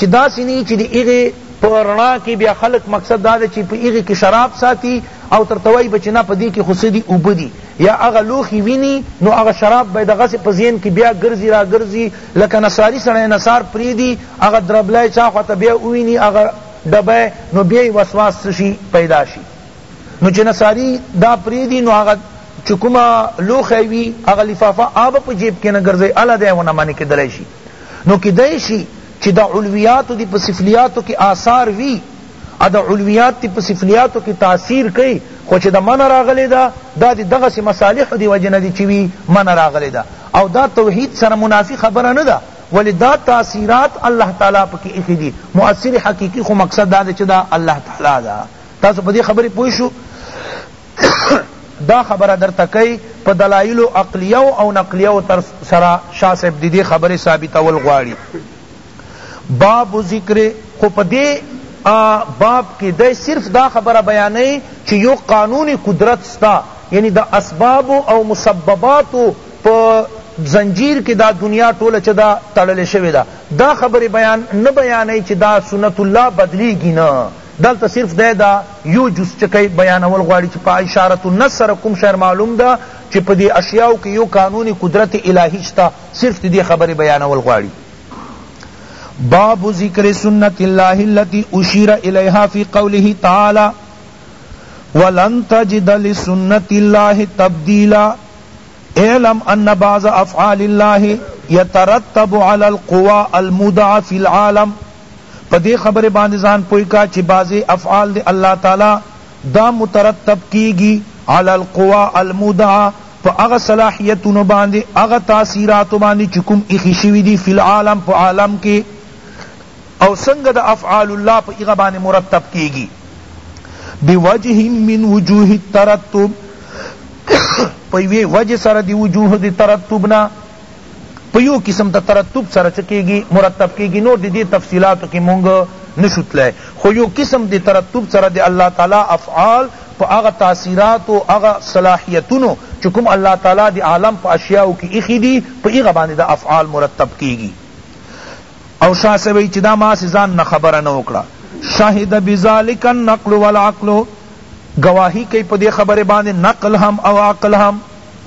چی داسی نه یی چی د هغی په رڼا کی بیا خلق مقصد دا ده چی په هغی کی شراب ساتی او تر ته وایی به چی نه په دی کی خو څه دی اوبه دی یا هغه لوښی وینی نو هغه شراب به یی دغسی په ذهن کی بیا ګرځی را ګرځی لکه نصاری سړی نصار پریدی هغه دربلی چا خوا ته بیا ووینی هغه ډبی نو بیا یی وسواس څه شی پیدا شی نو چی نصاری دا پریدی نو هغه چی کوم لوښی وی هغه لفافه آب په جیب کی نه ګرځی اله دی ونه منع کیدلای شی. نو کیدای شی چی د علویاتو دی په سفلیاتو کی آثار وی او د علویات دی په سفلیاتو کی تاثیر کئی خو چی د منع راغلی ده دا دی دغسی مصالحو دی وجی نه دی چی وی منع راغلی ده او دا توحید سره منافی خبره نده ولی دا تاثیرات الله تعالی پکی ایښی دی مؤثر حقیقی خو مقصد دا دی چی دا الله تعالی ده تاسو پدی خبری پوه شو دا خبره درته کئ په دلائلو عقلیو او نقلیو سره شاه صاحب ددې خبرې ثابتول غواړي باب ذکر خو په دې باب کې دی صرف دا خبره بیانوي چې یو قانون قدرت ستا یعنی د اسباب او مسبباتو په زنجیر کې دا دنیا ټوله چې دا تړلې شوې ده دا خبرې بیان نه بیانوي چې دا سنت الله بدلیږي نه دلته صرف دی دا یو جز چکی بیانول غواړی چی په اشارة النص سره کوم شی معلوم ده چی په دی اشیاو کی یو قانون قدرت الهی شته صرف دی خبری بیانول غواړی باب ذکر سنت الله التی اشیر الیها فی قوله تعالی ولن تجد لسنت الله تبدیلا اعلم ان بعض افعال الله يترتب على القوى المودعة في العالم په دې خبرې باندې ځان پوه که چې بعضې افعال د الله تعالی دا مترتب کیږي علی القوی المودعه په هغه صلاحیتونو باندې هغه تاثیراتو باندې چې کوم ایښي شوي دي فی العالم په عالم کې او څنګه د افعال الله په هغه باندې مرتب کیږي بوجه من وجوه الترتب په یوې وجه سره د وجوه د ترتب نه په يو قسم ته ترتب سره څه کيږي مرتب کيږي نور د دې تفصيلاتو کې مونږ نشو تلای خو يو قسم د ترتب سره د الله تعالی افعال په هغه تاثيراتو هغه صلاحيتونو چې کوم الله تعالی د عالم په اشياؤ کې ايښي دي په هغه باندې دا افعال مرتب کيږي او شاه صاحب وایي چې دا ما هسې ځان نه خبره نه وکړه شهد بذلک النقل والعقل گواهی کوي په دې خبره باندې نقل هم او عقل هم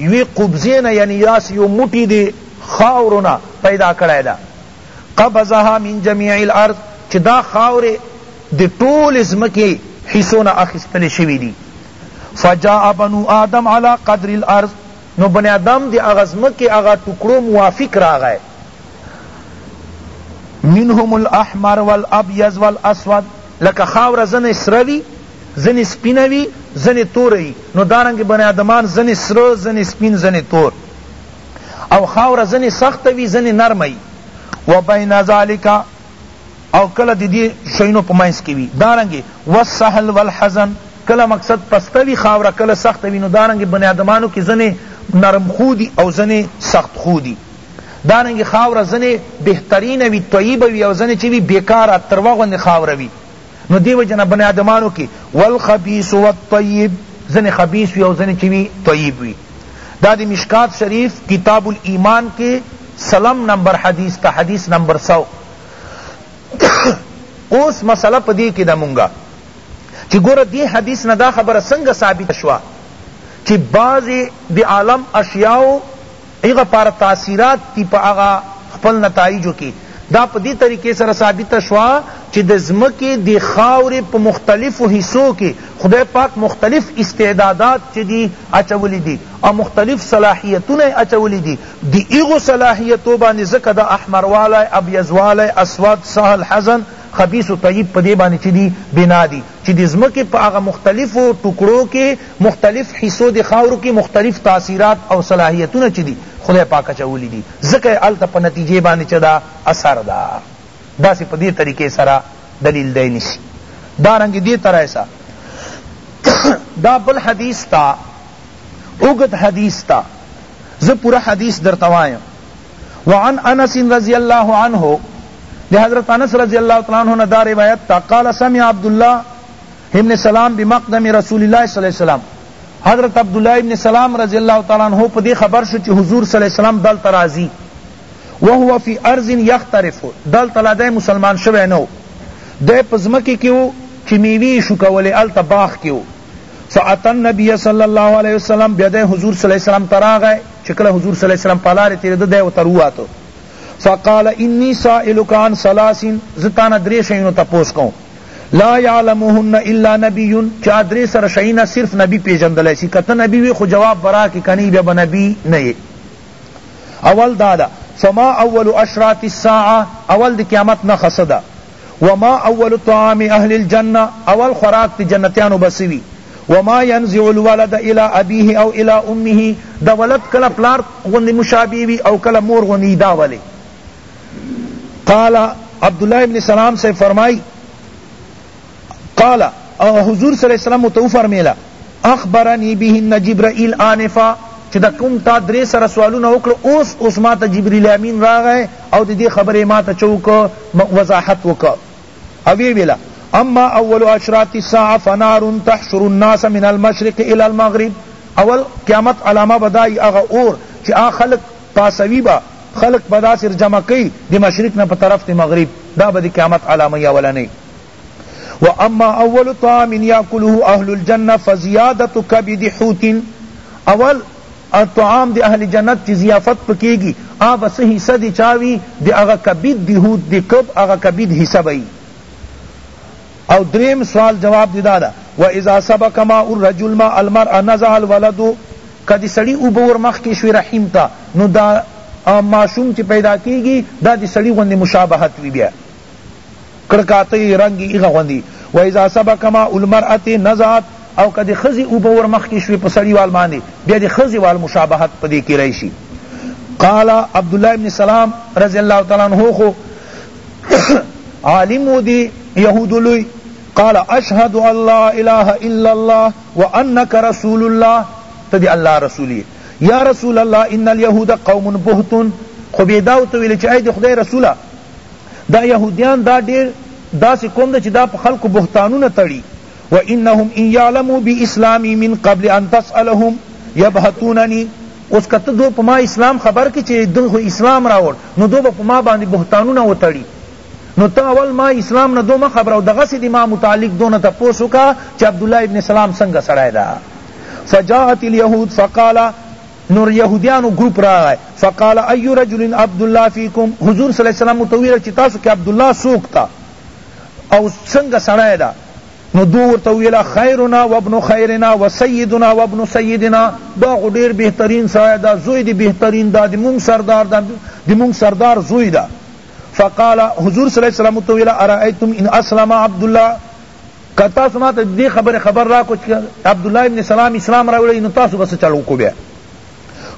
یوی قبضی نه یعنی داسی یو موټی دی خاورو نه پیدا کړی ده قبضها من جمیع الارض چی دا خاوری د ټول زمکی حصو نه اخیستل شوی دی فجاء بنو آدم علی قدر الارض نو بنی آدم دی اغا زمکی اغا ټکړو موافق راغی منهم الاحمر والابیض والاسود لکه خاور زنه سروی ځنې سپینه وي ځنې توره وي نو دارنګه بنی آدمان ځنې سره ځنې سپین ځنې تور او خاوره ځنې سخته وي ځنې نرمه وي وبین ذلک او کله د دې شینو په منځ کې وي دارنګه والسهل والحزن کله مقصد پسته وي خاوره کله سخته وي نو دارنګه بنی آدمانو کې ځنې نرم خو دي او ځنې سخت خو دي دارنګه خاوره ځنې بهترینه وي طیبه وي او ځنې چې وي بیکاره تروه غوندې خاوره وي نو دی وجه نه بنی آدمانو کی والخبیث والطیب ځنی خبیث وی او ځنی چی وی طیب وی دا دی مشکات شریف کتاب الایمان کی سلم نمبر حدیث تا حدیث نمبر سو اوس مسئلہ پدی کی دا مونگا چی گور دی حدیث نا دا خبر سنگ ثابت شوا چی بعضی دی عالم اشیاء هغه پاره تاثیرات دي په هغه خپل نتایجو کې دا په دې طریقې سره ثابته شوه چې د ځمکې د خاورې په مختلفو حصو کې خدای پاک مختلف استعدادات چې دي اچولي دي او مختلف صلاحیتونه یې اچولي دي د هغو صلاحیتو باندې ځکه دا احمروالی ابیضوالی اسود سهل حزن خبیث و طیب په دې باندې چې دي بنا دي چی د ځمکی په هغه مختلفو ټکړو کی مختلف حصو د خاورو کی مختلف تاثیرات او صلاحیتونه چی دی خدای پاک اچولی دی ځکه یی هلته په نتیجی باندی چه ده اثر ده داسی په دی طریقی سره دلیل دی نیسی دارنګه دی طرح سه دا بل حدیث تا اوږد حدیث تا زه پوره حدیث درته وایم وعن انس رضی اللہ عنہ دے حضرت انس رضی اللہ تعالی عنہ دا روایت تا قال سمع عبداللہ ابن سلام بمقدم رسول اللہ صلی اللہ علیہ وسلم حضرت عبداللہ ابن سلام رضی اللہ تعالی عنہ پا دے خبر شو چی حضور صلی اللہ علیہ وسلم دل ترازی وهو فی ارض یخترف دل تلا دے مسلمان شوے نو دے پزمکی کیو چی میوی شو کولے ال تباخ کیو فاتی النبی صلی الله علیه وسلم بیا دی حضور صلی الله علیه وسلم ته راغی چې کله حضور صلی الله علیه وسلم په لارې تېرېده دی ورته وواته فقال انی سائلک عن ثلاث زه تانه درې شیونو تپوس کوم لا یعلمهن الا نبی چا درې سره شیونه صرف نبی پېژندلی شي که ته نبی وي خو جواب به راکړي که نه بیا به نبی نه یې اول دا ده فما اول اشراط الساعه اول د قیامت نښه څه ده وما اول طعام اهل الجنة، اول خوراک د جنتیانو به څه وي؟ وما ينزع الولد الى ابيه او الى امه، د ولد کله پلار غوندې مشابه وي او کله مور غوندې، دا ولې؟ قال عبدالله ابن سلام صاحب فرمائی، قال حضور صلی الله علیه وسلم ورته وفرمیل، اخبرنی بهن جبرئیل آنفا چه د کوم تا درې سره سوالونه وکړ اوس اوس ما ته جبریل امین راغی او د دې خبرې ما ته چه وکړ وضاحت وکړ او ویې ویل اما اول اشراط الساعة فنار تحشر الناس من المشرق الی المغرب اول قیامت علامه به دا وي هغه اور چه هغه خلق پاسوي به خلق به داسې جمع کوي د مشرق نه په طرف د مغرب دا به د قیامت علامه وي اولنۍ واما اول طعام یاکله اهل الجنة فزیادة کبد حوت اول طعام د اهل جنت چی ضیافت په کیږی هغه به څه حصه د چا وی د هغه کبد د حوت د کب هغه کبد حصه به وی او دریم سوال جواب دی دادا واذا سبق ماء الرجل ماء المرأة نزع الولد که د سړی اوبه ور مخکی شوی رحم ته نو دا ماشوم چی پیدا کیږی دا د سړی غوندی مشابهت وی بیا کړ کاته یې رنګ یې ایغه غوندي و اذا سبق ماء المرأة نزعت او که د ښځې اوبه ور مخکې شوې په سړي وال باندې بیا د ښځې وال مشابهت په دې کې راشي قال عبدالله ابن سلام رضی الله تعالی عنہ خو عالم و دی یهود لوی قال اشهد الله اله الا الله وانك رسول الله تدی الله رسولی یا رسول الله ان اليهود قوم بهتون خو بیداو تو ویل چې اې د خدای رسوله دا یهودیان دا ډیر داسې قوم ده چې دا په خلکو بهتانونه تړي وانهم ان یعلموا باسلامی من قبل ان تسألهم یبهتوننی اوس که ته دو په ما اسلام خبر کې چې دو خو اسلام راوړ نو دو به په ما باندې بهتانونه وتړي نو ته اول ما اسلام نه دو ما خبر او دغه سي ما متعلق دونه ته پوسو کا چې عبد الله ابن سلام څنګه سړای دا فجاءت اليهود فقال نور یهودیانو ګروپ راغی فقال ای رجل عبد الله فیکم حضور صلی الله علیه وسلم ورته وویل چې تاسو کې عبد الله څوک ده او څنګه سړی ده نو دو ورته وویل خیرنا وابن خیرنا وسیدنا وابن سیدنا دا خو ډیر بهترین سړی ده زوی دی بهترین ده د مونږ سردار ده د مونږ سردار زوی ده فقال حضور صلی الله علیه وسلم ورته وویل ارایتم ان اسلم عبد الله که تاسو ما ته د دې خبرې خبر راکړو چې که عبدالله ابن سلام اسلام راوړی نو تاسو به څه چل وکړو بیا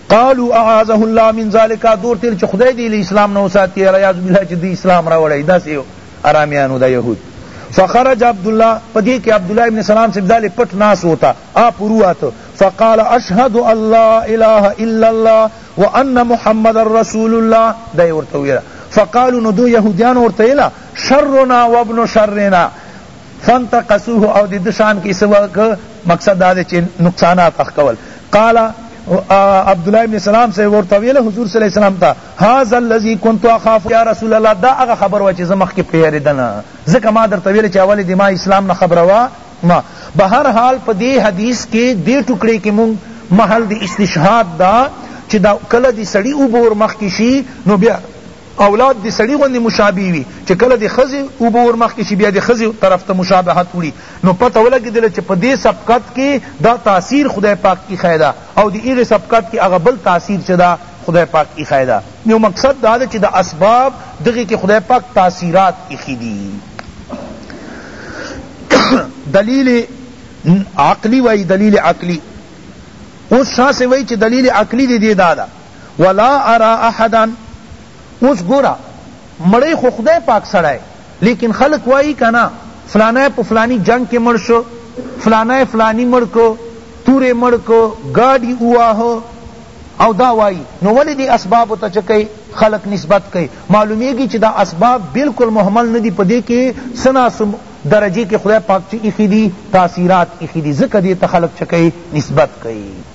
قالوا اعاذه الله من ذلك دور تل چې خدای دې له اسلام نه وساتي ریاض بالله چې دې اسلام راوړی داسې ارامیانو دا یهود فخرج عبداللہ پدی کہ عبداللہ ابن سلام سے بدال پٹ ناس ہوتا آپ روات فقال اشہد اللہ الہ الا اللہ وان محمد الرسول اللہ دے ورتویرہ فقالو نو دو یهودیان ورته اله شرنا وابن شرنا فانتقصوه او د ده شان کی سوا که مقصد دا دی چی نقصانات اخ کول قال عبدالله ابن سلام سے ورته ویل حضور صلی الله علیه وسلم ته هاذا الذی كنت اخاف یا رسول الله دا هغه خبر و چې زمخ کې پیریدنه ځکه ما درته ویل چې اول د ما اسلام نه خبره وا ما بهر حال په دې حدیث کې دې ټوکړې کې مونږ محل د استشهاد دا چې دا کله د سړی وبور مخ کې شي نو بیا اولاد د سړي غوندې مشابه وي چې کله د ښځې اوبه ور مخکې شي بیا د ښځې طرف ته مشابهت وړي نو پته ولګېدله چې په دې سبقت کې دا تاثیر خدای پاک ایښی ده او د هغې سبقت کې هغه بل تاثیر چې ده خدای پاک ایښی ده یو مقصد دا ده چې د اسباب دغې کې خدای پاک تاثیرات ایښي دي دلیل عقلی وای دلیل عقلی اوس شاه سے وای چې دلیل عقلی دی دی دا ده ولا ارا احدا اوس ګوره مړی خو خدای پاک سړی لیکن خلق وایی کنا فلانه په فلانی جنگ کې مړ شو فلانه فلانی مړ کو تورې مړ کو گاډی وواه او دا وایی نو ولی دی اسباب ته چکه خلق نسبت کوي معلومیږي چې دا اسباب بالکل محمل نه دي پدې کې سنا سم درجه کې خدای پاک چې اخی دي تاثیرات اخی دي ځکه دې ته خلق چکه نسبت کوي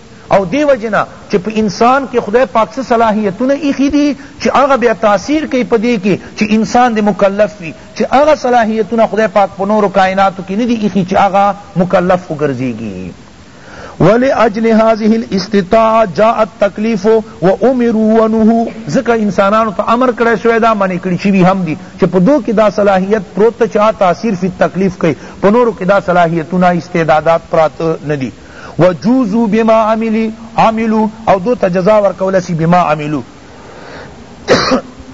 او دې وجې نه چې په انسان کې خدای پاک څه صلاحیتونه ایښي دي چې هغه بیا تاثیر کوي په دې کې چې انسان دې مکلف وي چې هغه صلاحیتونه خدای پاک په نورو کایناتو کې نه دي ایښي چې هغه مکلف وګرځېږي ولاجل هذه الاستطاعه جاء التکلیف و امروا ونهوا ځکه انسانانو ته امر کړی شوی دا منع کړی شوی هم دي چې په دو کې دا صلاحیت پروت چې تاثیر فی تکلیف کوي په نورو کې دا صلاحیتونه استعدادات پرات نه دي و جوزو بما عملی عملو او دو ته جزا ورکول سی بما عملو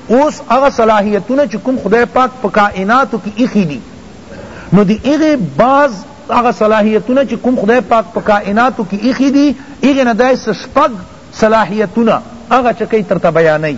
اوس هغه صلاحیتونه چې کوم خدای پاک په کائناتو کې ایښي دي نو دی هغه بعض هغه صلاحیتونه چې کوم خدای پاک په کائناتو کې ایښي دي هغه نه دای شپږ صلاحیتونه هغه چې کوي ترته بیانوي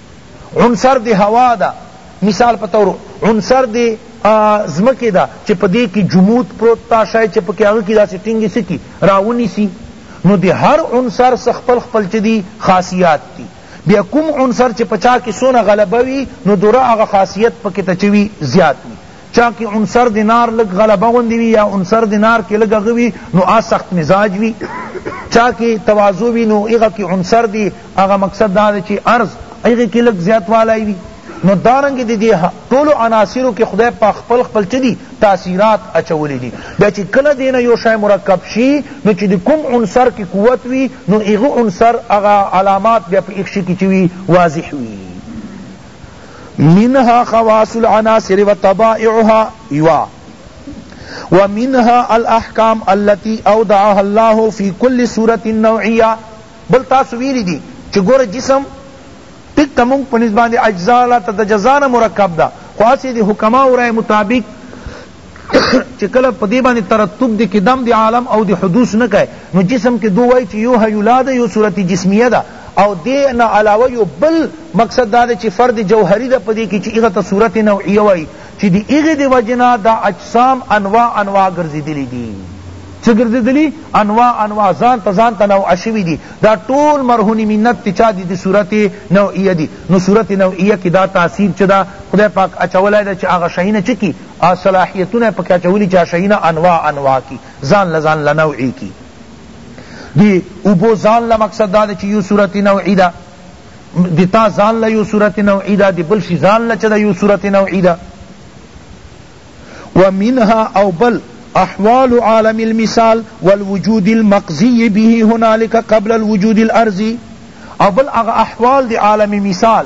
عنصر دی هوا ده مثال په طور عنصر دی زمکی دا چی پا دی کی جمود پروت تا شای چی پا کی آغا کی دا سی ٹنگی سکی راونی سی نو دی هر عنصر سخپل خپل چی دی خاصیات تی بیا کم عنصر چی پچا کی سونا غلبوی نو دورا آغا خاصیت پا کی تچوی زیاد وی چا کې عنصر د نار لږ غلبه غوندې وي یا عنصر د نار کې لږ هغه وي نو آ سخت مزاج وي چا کې تواضع وي نو هغه کې عنصر دی هغه مقصد دا دی چې عرض هغه کې لږ زیاتوالی وي نو دارنګ دی دی ټولو عناصرو کې خدای په خپل خپل چه دی تاثیرات اچولی دی بیا چې کله دینه یو شای مرکب شي نو چې د کوم عنصر کې قوت وي نو هغه عنصر هغه علامات بیا په ایک شي کې چوي واضح وي منها خواص العناصر وطبائعها یوا ومنها الاحکام التي اودعها الله في كل صورت نوعیه بل تاسو ویلی دی چی گور جسم ٹک تا مونگ پنیز باندی اجزاء لا تتجزان مرکب دا خواسی دی حکماء رائے مطابق چې کله په دې باندې ترتب د قدم د عالم او د حدوث نه کوي نو جسم کې دو وایي چې یو هیولا ده یو صورت جسمیه ده او دې نه علاوه یو بل مقصد دا ده چې فرد جوهری ده په دې کې چې هغه ته صورت نوعیه وایي چې د هغې د وجې نه دا اجسام انواع انواع ګرځېدلي دي چه گرددلی انواع انواع زان تزان تنو اشوی دی دا طول مرہونی منت تچا دی دی صورت نوعیه دی نو صورت نوعیه کی دا تاثیر چه دا خدای پاک اچولائی دا چه آغا شہین چکی او صلاحیتونه یې پکې اچولي چې شیونه انواع انواع کړي ځان له ځان له نوع کړي دی اوبو ځان له مقصد دا دی چې یو صورت نوعي ده د تا ځان له یو صورت نوعي ده د بل شي ځان له چې ده یو صورت نوعي ده ومنها او بل احوال عالم المثال والوجود المقضی به هنالک قبل الوجود الارضی او بل اغا احوال دی عالم مثال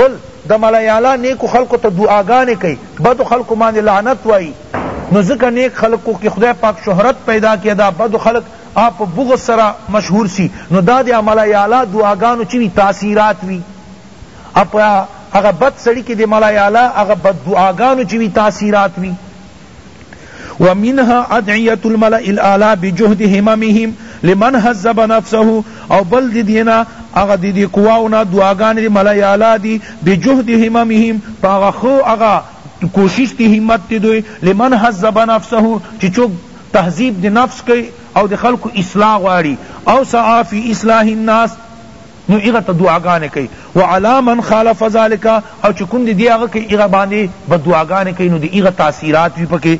بل د ملایالا نیکو خلقو ته دعاګانې کوي بدو خلقو باندې لعنت وایي نو ځکه نیک خلق کو که خدای پاک شهرت پیدا کړي دا بد خلق آ په بغض سره مشهور سی نو دا د ملایالا دعاګانو چی وی تاثیرات وی آ په هغه بد سړي کې د ملایالا هغه بد دعاګانو چی وی تاثیرات وی ومنها ادعیة الملأ الاعلی بجهد هممهم لمن حذب نفسه او بل دی دینا اغا دی دی قواونا دعاگانی دی ملأ اعلی دی بجهد هممهم پا اغا خو اغا کوشش تی همت تی دوی لمن حذب نفسه چی چوک تهذیب دی نفس کئی او دی خلقو اصلاح غواړی او سعی فی اصلاح الناس نو هغه ته دعاګانې کوي وعلی من خالف ذلک او چې کوم دې هغه کوي هغه باندې به دعاګانې کوي نو د هغه تاثیرات وي پکې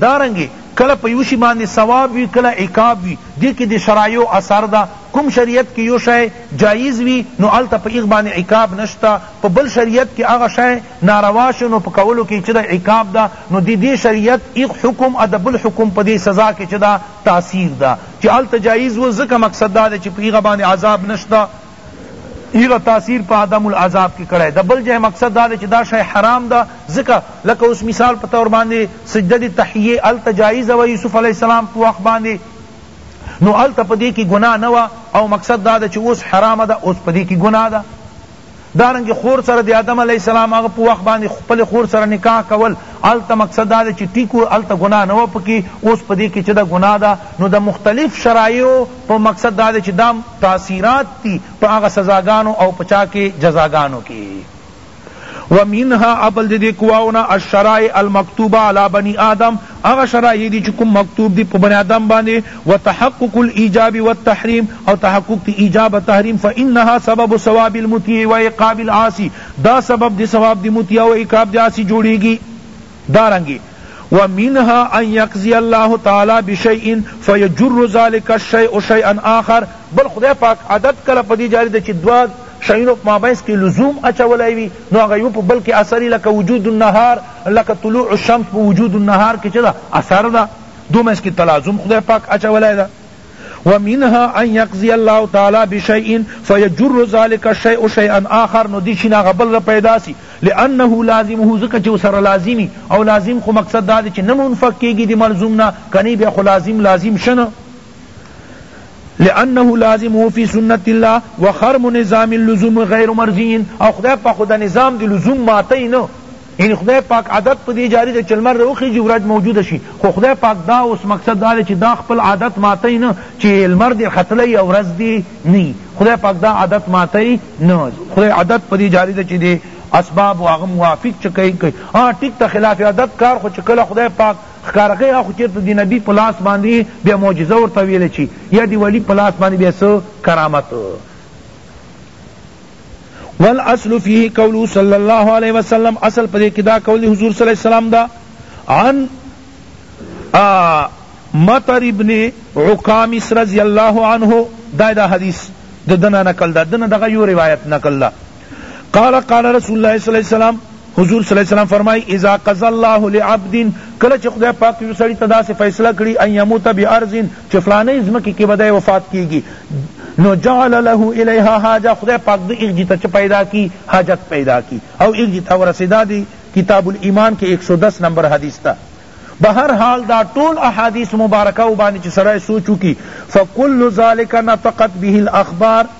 دارنګې کله په یوشی باندې ثواب وی کله عقاب وی دی کې د شرایو اثر ده کوم شریعت کې یو شای جایز وی نو الته په ایغ باندې عقاب نشتا په بل شریعت کې هغه شای ناروا شو نو په کولو کې چې د عقاب ده نو د دې شریعت ایغ حکم ادب الحکم په دې سزا کې چې دا تاثیر ده چی هلته جایز وه ځکه مقصد دا ده چی په هغه باندی عذاب نشته هغه تاثیر په عدم العذاب کی کړی ده بل جای مقصد دا ده چی دا شی حرام ده ځکه لکه اوس مثال په طور باندی سجده دی تحیه هلته جایز وه یوسف علیه السلام په وخت باندی نو هلته په دی کی ګناه نه وه او مقصد دا ده چی اوس حرام ده اوس په دی کی ګناه ده دارنګه خور سره د آدم علیه السلام هغه په وخت باندې خپل خور سره نکاح کول هلته مقصد دا دی چې ټیک و هلته ګناه نه وه پکې اوس په دې کې چې دا ګناه ده نو د مختلف شرایعو په مقصد دا دی چې دا تاثیرات دي په هغه سزاګانو او په چا کې جزاګانو کې ومنها ابل دې قواونا الشرائع المکتوبه علی بنی آدم هغه شرایح دی چی کوم مکتوب دی په بنی آدم باندی وتحقق الایجاب والتحریم او تحقق دی ایجاب او تحریم فانها سبب ثواب المطیع وعقاب العاصی دا سبب دی ثواب دی مطیع او عقاب دی عاصی جوړیږی دارنګی ومنها ان یقضی الله تعالی بشیء فیجر ذلک الشیء شیئا آخر بل خدای پاک عادت کله پدی جاری ده چی دوه شیونو په مابینځ کی لزوم اچولای وی نو هغه یو په بل کی اثری لکه وجود النهار لکه طلوع الشمس په وجود النهار کې چه ده اثر ده دو منځ کې تلازم خدای پاک اچولی ده ومنها ان يقضي الله تعالى بشيء فيجر ذلك الشيء شيئا آخر نو دیشی ناغه بل پیدا سی لانه لازمه زکه چې سره لازمی او لازم خو مقصد دا چې نه منفک کیږي د ملزوم نه کني بیا خو لازم لازم شنه لانه لازمه فی سنت الله وخرم نظام اللزوم غیر مرضی او خدای پاک خو دا نظام دی لزوم ماتی نه یعنی خدای پاک عادت په دې جاری دی چې لمر راوخیږي ورځ موجوده شي خو خدای پاک دا اوس مقصد دا دی چې دا خپل عادت ماتی نه چې لمر دې ختلی او ورځ دې نه خدای پاک دا عادت ماتی نه خدای عادت په دې جاری دی چې دې اسباب او هغه موافق چې کوي کوي ها ټیک ته خلاف عادت کار خو چې کله خدای پاک ښکاره کړي او که چېرته د نبي په لاس باندې بیا معجزه ورته ویل شي یا د ولي په لاس باندې بیا څه کرامت والاصل فيه قوله صلی الله علیه وسلم اصل پدې کې دا قول حضور صلی الله علیه وسلم دا عن مطر ابن عقامس رضی الله عنه دا دا حدیث ددنا نقل دا دنا دغه یو روایت نقل دا قال قال رسول الله صلی الله علیه وسلم حضور صلی الله علیه وسلم فرمای اذا قضى الله لعبد کله چې خدای پاک یو سړی ته داسې فیصله کړي ان یموت بارض چې فلانه ځمکه کې بدای وفات کیږي نو جعل له الیها حاجه خدای پاک د ایک جتا چ پیدا کی حاجت پیدا کی او ایک جتا ورسیدا دی کتاب الایمان کې 110 نمبر حدیث تا بہر حال دا ټول احادیث مبارکہ و باندې چې سړی سوچو کی فکل ذالک نطقت به الاخبار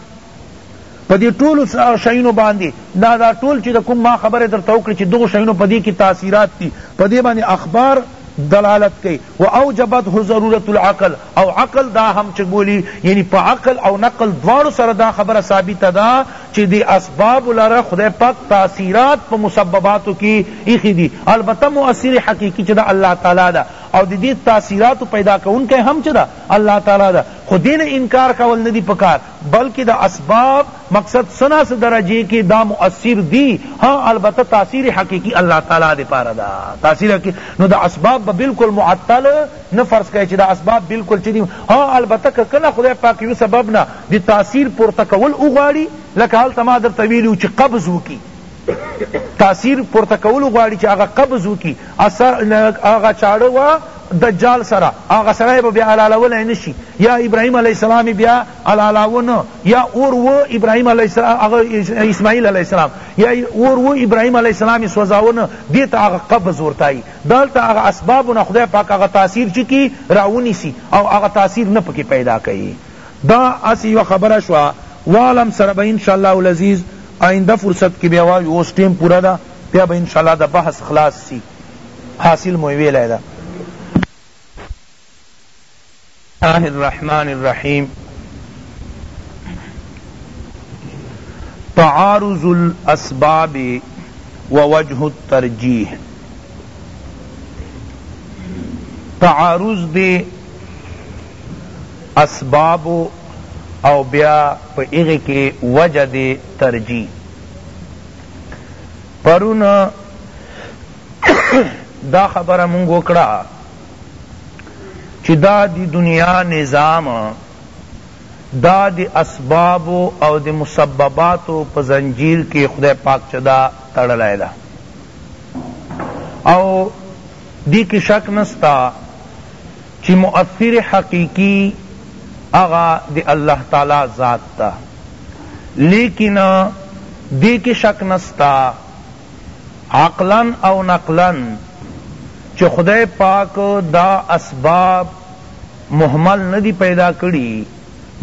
په دې ټولو شیونو باندې دا دا ټول چې د کوم ما خبره درته وکړه چې دغو شیونو په دې کې تاثیرات دي په دې باندې اخبار دلالت کوي و اوجبته ضرورت العقل او عقل دا هم چې بولی یعنی په عقل او نقل دواړو سره دا خبره ثابته ده چې دی اسباب لره خدای پاک تاثیرات په مسبباتو کې ایخی دي البته مؤثر حقیقی چې دا الله تعالی ده او د دې تاثیرات پیدا کونکي هم چې ده الله تعالی ده خو دین انکار کول نه دی پکار بلکه د اسباب مقصد څه نا څه درجه کی دا موثر دی ها البته تاثیر حقیقی الله تعالی د پاره دا تاثیر حقیقی نو دا اسباب به بالکل معطل نه فرض کړی چی دا اسباب بالکل چی دی ها البته که کله خدای پاک یو سبب نه د تاثیر پورته کول وغواړي لکه هلته ما درته ویلی وو چی قبض وکی تاثیر پورته کولو غواړي چې هغه قبض وکړي هغه چاړه وه دجال سره هغه سړی به بیا حلالولی نشي یا ابراهیم علیه السلام بیا حلالاوه نه یا اور و ابراهیم علیه السلام اسماعیل علیه السلام یا اور و ابراهیم علیه السلام سوزاوه نه دې ته هغه قبض ورتایي دلته هغه اسبابونه خدای پاک هغه تاثیر چې کی راونیسي او هغه تاثیر نه پکې پیدا کوي دا هسی یوه خبره شوه وعلم سره به ان شاءالله العزیز آینده فرصت کی بیا وایو اوس ټیم پوره ده بیا به ان شاءالله دا بحث خلاص سی حاصل مو ویلی ده. بسم الله الرحمن الرحیم تعارض الاسباب ووجه الترجیح تعارض دی اسباب او بیا په هغه کی وجه د ترجیح پرون دا خبره مونږ وکړه چی دا دی دنیا نظام دا دی اسباب او دی مسببات په زنجیر کی خدای پاک چدا تړلای دا او دی کی شک نستا چی مؤثر حقیقی هغه د الله تعالی ذات ده لیکن دی کی شک نسته عقلا او نقلا چی خدای پاک دا اسباب مهمل ندی پیدا کړی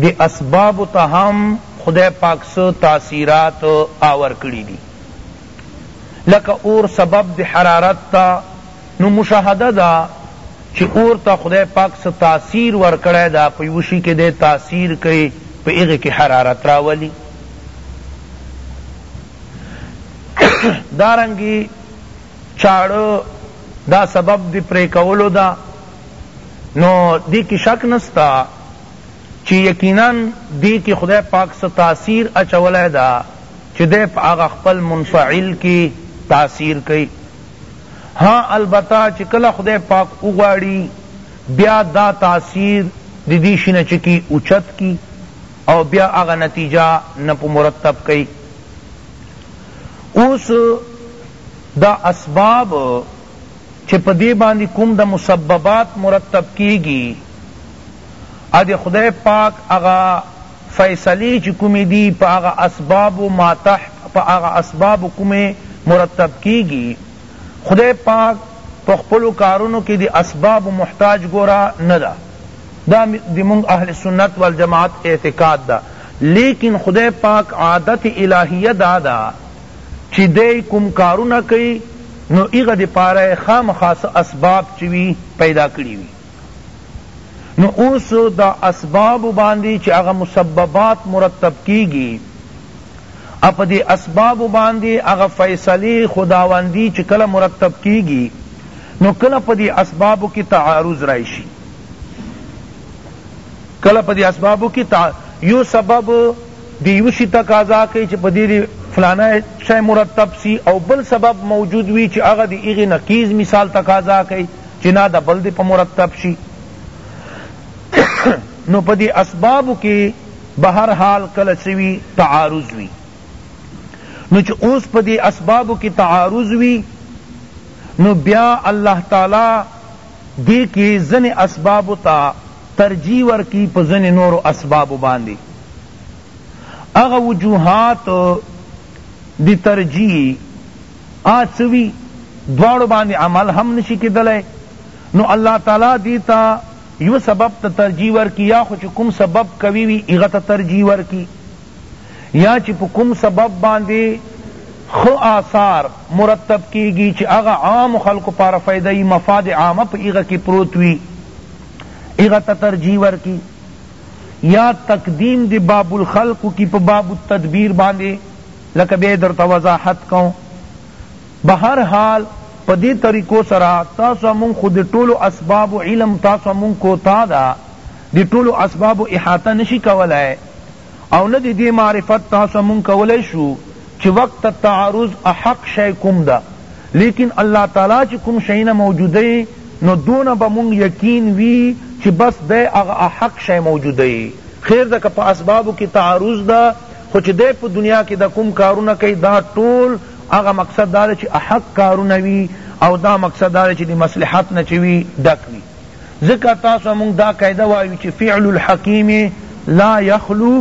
دی اسبابو ته هم خدای پاک څه تاثیرات آور کړی دی لکه اور سبب د حرارت ته نو مشاهده دا چی اور ته خدای پاک څه تاثیر ورکړی دا په یوه شی کی دی تاثیر کړی په هغه کی حرارت راولی دارنګی چاړه دا سبب دی پری کولو دا نو دی کی شک نستا چی یقینا دی کی خدای پاک څه تاثیر اچولی دا چی دی په هغه خپل منفعل کی تاثیر کړی ها البته چی کله خدای پاک وغواړی بیا دا تاثیر د دی شی نه چکی اوچت کی او بیا هغه نتیجه نه په مرتب کئی اوس دا اسباب چی په دی باندی کوم د مسببات مرتب کیږی ا د خدای پاک هغه فیصلې چې کومې دي په هغه اسباب ما تحت په هغه اسبابو کومې مرتب کیږي خدای پاک په خپلو کارونو کې د اسبابو محتاج ګوره نه ده دا د مونږ اهل سنت والجماعت اعتقاد ده لیکن خدای پاک عادت الهیه دا ده چې دی کوم کارونه کوي نو هغه دپاره یې خامخا څه اسباب چې وي پیدا کړي وي. نو اوس دا اسباب باندی چی هغه مسببات مرتب کیږی او په دی اسباب باندی هغه فیصلی خداوندی چی کله مرتب کیږی نو کله په دی اسبابو کی تعارض راشی کله په دی اسبابو کی یو سبب دی یو شی تقاضا کوي چې په دې فلانه شی مرتب سی او بل سبب موجود وی چې هغه دی هغه نقیض مثال تقاضا کوي چی نه د بل دی په مرتب شی نو په دی اسبابو کی به هر حال کله څه وی تعارض وی نو چی اوس په دی اسبابو کی تعارض وی نو بیا الله تعالی دی کی زن اسبابو تا ترجیح ورکی په زن نور اسبابو باندی اغه وجوهات دی ترجیح آ څه وي دواړو باندې عمل هم نشي کېدلی نو الله تعالی دې ته یوه سبب ته ترجیح ورکړي یا خو چې کوم سبب قوي وي هغه ته ترجیح ورکړي یا چې په کوم سبب باندې ښه آثار مرتب کېږي چې هغه عام خلکو لپاره فایده یي مفاد عامه په هغه کې پروت وي هغه ته ترجیح ورکړي یا تقدیم د باب الخلق کی په باب التدبیر باندې لکه بیا یې درته وضاحت کوم. بهر حال په دې طریقو سره تاسو او مونږ خو د ټولو اسبابو علم تاسو او مونږ کوتا ده، د ټولو اسبابو احاطه نشي کولای او نه د دې معرفت تاسو او مونږ کولای شو چې وقت التعارض احق شی کوم ده، لیکن الله تعالی چې کوم شیونه موجودوي نو دونه به مونږ یقین وي چې بس دی هغه احق شی موجودوي، خیر ده که په اسبابو کې تعارض ده، خو چی دی په دنیا کی دا کوم کارونه کوي دا ټول هغه مقصد دا ده چی احق کارونه وی او دا مقصد دا ده چی د مصلحت نه چه وی ډک وی ځکه تاسو ته مونږ دا قاعده وایو چی فعل الحکیم لا یخلو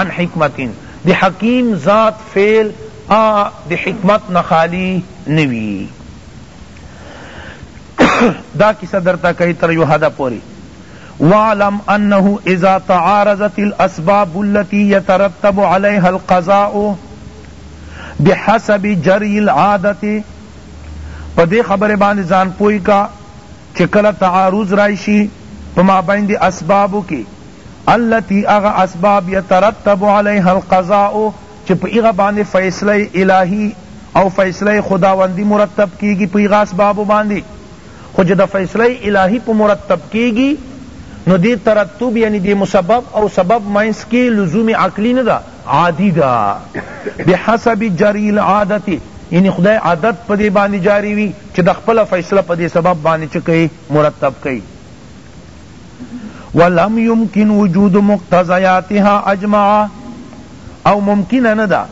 عن حکمت د حکیم ذات فعل آ د حکمت نه خالی نه وی دا کیسه درته کوي تر یو حده پوری واعلم انه اذا تعارضت الاسباب التي يترتب عليها القضاء بحسب جري العادة په دې خبرې باندې ځان پوه کا چې کله تعارض راشي په مابین د اسبابو کې التي هغه اسباب يترتب عليها القضاء چې په هغه باندې فیصله الهی او فیصله خداوندی مرتب کیږي په هغه اسبابو باندې خو چې د فیصله الهی په مرتب کیږی نو دې ترتب یعنی دې مسبب او سبب منځ کې لزوم عقلی نه ده عادی ده بحسب جری العادت یعنی خدای عادت په دې باندې جاری وی چې د خپله فیصله په دې سبب باندې چه کئ مرتب کئ ولم يمكن وجود مقتضياتها اجمعا او ممکن نه ده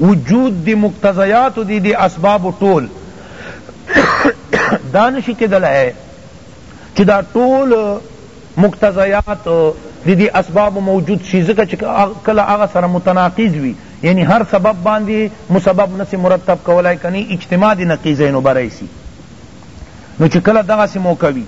وجود دی مقتضیات دی دی اسباب ټول دا نشی کیدلای چې دا ټول مقتضیات دی دی اسباب موجود شي ځکه چې کله هغه سره متناقض وي یعنی هر سبب باندې مسبب نسی مرتب کولای کنی اجتماع دی نقیزینو برای سی نو چې کله دغه سی موقع وي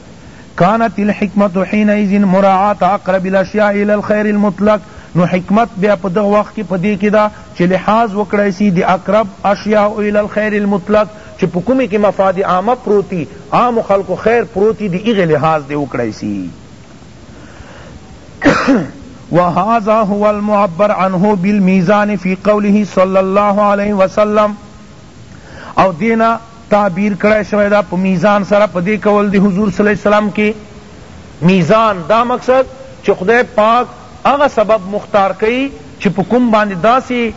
کانت الحکمة حینئذ مراعاة اقرب الاشیاء الی الخیر المطلق نو حکمت بیا په دغه وخت کې په دې کې ده چې لحاظ وکړای سی د اقرب اشیاء الی الخیر المطلق چې په کومې کې مفاد عامه پروت وي عامو خلقو خیر پروت وي د هغې لحاظ دې وکړای سی وهذا هو المعبر عنه بالمیزان فی قوله صلی الله علیه وسلم او دینا تعبیر کړی شوی دا په میزان سره په دې قول دی حضور صلی الله علیه وسلم کې میزان دا مقصد چې خدای پاک هغه سبب مختار کړي چې په کوم باندې داسې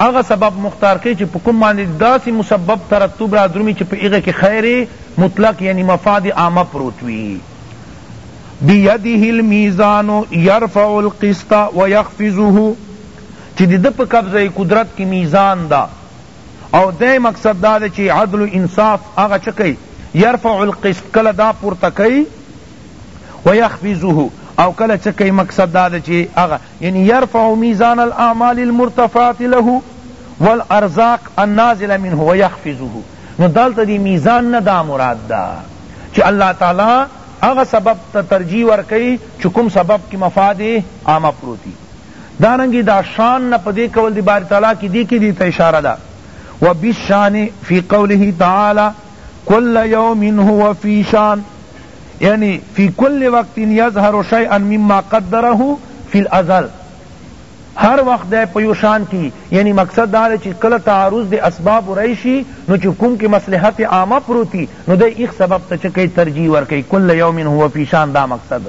هغه سبب مختار کړي چې په کوم باندې داسې مسبب ترتب را درومي چې په هغه کې خیر مطلق یعنی مفاد عامه پروت وي بیده المیزان یرفع القسط ویخفضه چې د په قبضه قدرت کې میزان ده او دی مقصد دا دی چی عدل و انصاف هغه چه کئی یرفع القسط کله دا پورته کئی و یخفضه او کله چه کئی مقصد دا دی چی هغه یعنی یرفع میزان الاعمال المرتفعات له والارزاق النازل منه و یخفضه نو دلته دی میزان نه دا مراد دا چی اللہ تعالی هغه سبب ته ترجیح ورکئی چی کوم سبب کی مفاد عامه پروتی دارنګه دا شان نه په دې قول دی باری تعالی کی دی کی دی ته اشاره ده وبالشان فی قوله تعالی کل یوم هو فی شان یعنی فی کل وقت یظهر شیئا مما قدره فی الازل هر وخت دی په یو شان کی یعنی مقصد دا چې کله تعارض د اسباب راشي نو چې کوم کې مصلحت عامه پروتی نو د ایک سبب ته چکی ترجیح ورکړي کل یوم هو فی شان دا مقصد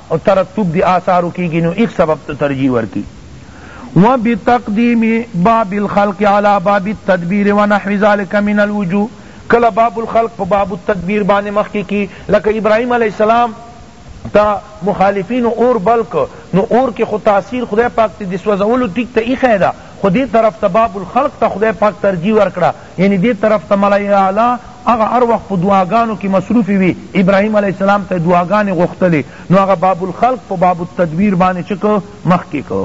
او ترتب د آثارو کیږی نو ایک سبب ته ترجیح ورکی و بتقدیم باب الخلق علی باب التدبیر و نحو ذلک من الوجوه کله باب الخلق په باب التدبیر باندې مخکی کی لکه ابراهیم علیه السلام ته مخالفینو اور بل کړ نو اور کی خو تاثیر خدای پاک ته د سوځولو تیک ته ایښی ده خو دې طرف ته باب الخلق ته خدای پاک ترجیح ورکړه یعنی دې طرف ته ملائ اعلی هغه هر وخت په دعاګانو کی مصروف وی ابراهیم علیه السلام ته دعاګانی غوښتلی نو هغه باب الخلق په باب التدبیر باندې چه که مخکی که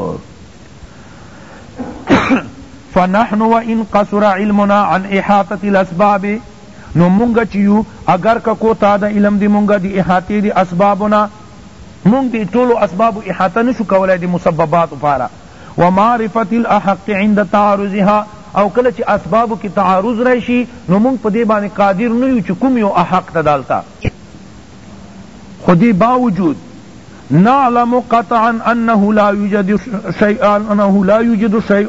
فنحن وان قصر علمنا عن احاطه الاسباب نو مونږ چې یو اگر که کوتا د علم دی مونږ دی احاطه دی اسبابنا مونږ دی ټولو اسباب احاطه نشو کولای دی مسببات لپاره ومعرفت الاحق عند تعارضها او کله چی اسبابو کی تعارض راشی نو مونږ په دی باندې قادر نه یو چی کوم یو احق ده دالته خو دی باوجود نعلم قطعا انه لا یوجد شیء انه لا یوجد شیء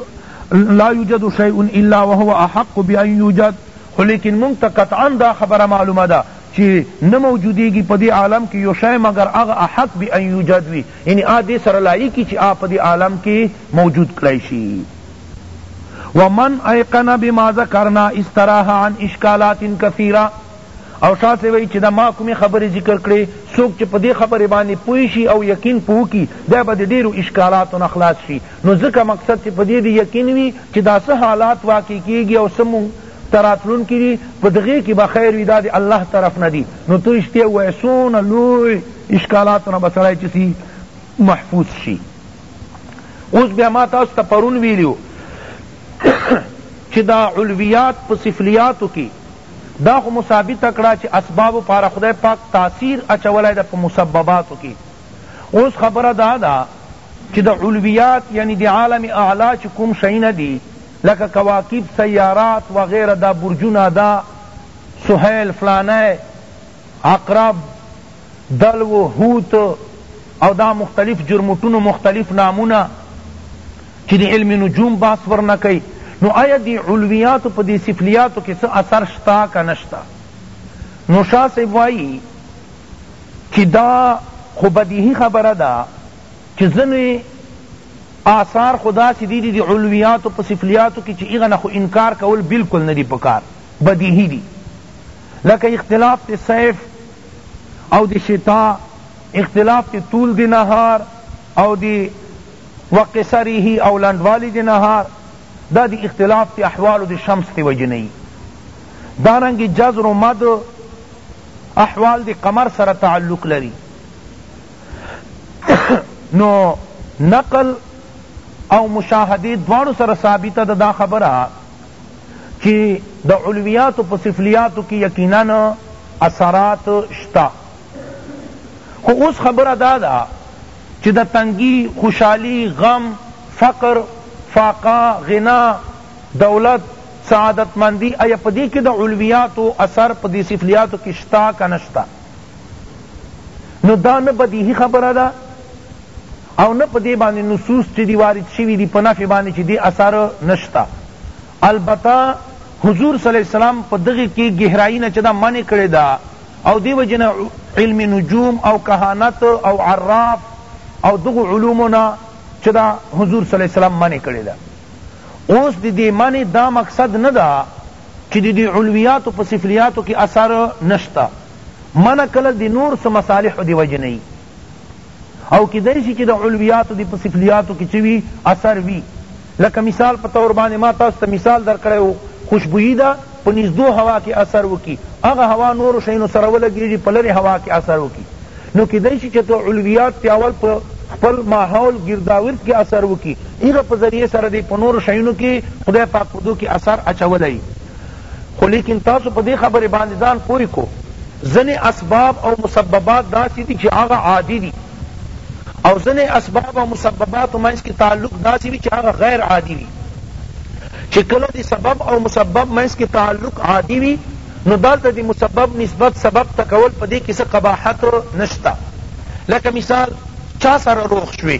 لا یوجد شیء الا وهو احق بان یوجد خو لیکن مونږ ته قطعا دا خبره معلومه ده چی نه موجودیږی په دی عالم کی یو شی مګر هغه احق بی ان یوجد وی یعنی هغه دی سره لایق وی چی هغه په دی عالم کی موجود کړای شی ومن ایقن بما ذکرنا استراح عن اشکالات کثیرا او شاہ سے وی چی دا ما کومی خبری ذکر کړی سوک چی په دی خبری باندی پوی شی او یقین په وکی دا به دی ډیرو اشکالاتو نه خلاص شی نو ځکه مقصد چی په دی دی یقین وی چی دا څه حالات واقع کیږی او څه ته راتلونکي دي په دغې کې به خیر وي دا د الله طرف نه دي نو ته رښتیا ووایه څونه لوی اشکالاتو نه به سړی چې سي محفوظ شي اوس بیا ما تاسو ته پرون ویلي چې دا علویات په سفلیاتو کې دا خو مثابته کړه چې اسبابو پاره خدای پاک تاثیر اچولی ده په مسبباتو کې اوس خبره دا ده چې د علویات یعنی د عالم اعلی چې کوم شیونه دي لکه کواکب سیارات وغیره دا برجونه دا سهیل فلانی عقرب دلو حوت او دا مختلف جرموټونو مختلف نامونه چی دی علم نجوم بحث ورنه کئی نو آیا دی علویاتو پا دی سفلیاتو کی څه اثر شتا که نشتا نو شاه صاحب وائی چی دا خو بدیهی خبره ده چی ځنی آثار خو داسې دي ددې علویاتو په سفلیاتو کې چې هغه نه خو انکار کول بالکل نه دي پکار بدیهي دي لکه اختلاف د صیف او د شتاء اختلاف د طول د نهار او د وقصره او لنډوالي د نهار دا د اختلاف د احوالو د شمس د وجې نه دارنګې جزر و مد احوال د قمر سره تعلق لري نو نقل او مشاهده دوانو سره ثابت ده دا خبره چی د علویات په سفلیات کی یقینا اثرات شتا خو اوس خبره دا ده چی د تنگی خوشحالی غم فقر فاقا غنا دولت سعادت مندی ایا پدی کی د علویات اثر پدی سفلیات کی شتا کنه شتا نو دا نه بدیهی خبره ده او نه په دې باندې نصوص چې دی وارد شوي دي په نفع باندې چې دې اثر نشته البته حضور صلی الله علیه وسلم په دغه کې گهرائی نه چې دا منع کړی دا او دی وجنه علم نجوم او کهانت او عراف او دغه علومنا چې دا حضور صلی الله علیه وسلم منع کړی دا اوس دې منع دا مقصد نه دا چی د دوی علویاتو په سفلیاتو کی اثر نشته منه کله د نور څه مصالحو دی وجی نه یی او کیدای شی چی د علویاتو دی په سفلیاتو کی چه وی اثر وی لکه مثال په طور باندی ما تاسو ته مثال درکړی وو خوشبویی ده په نږدو هوا کی اثر وکی هغه هوا نورو شیانو سره ولګیږی په لری هوا کی اثر وکی نو کیدای شي چه که علویات پیاول په خپل ماحول ګرداورد کی اثر وکی هغه په ذریعه سره دی په نورو شیونو کی خدای پاک په دو کی اثر اچولی خو لیکن تاسو په دی خبری باندی ځان پوه کو ځنی اسباب او مسببات داسی دی چه هغه عادی دی او ځنی اسباب او مسبباتو منځ کی تعلق داسی وی چه هغه غیر عادی وی چه کله دی سبب او مسبب منځ کی تعلق عادی وی نو دلته د مسبب نسبت سبب ته کول په دې کښې څه قباحت نشته لکه مثال چا سره روغ شوې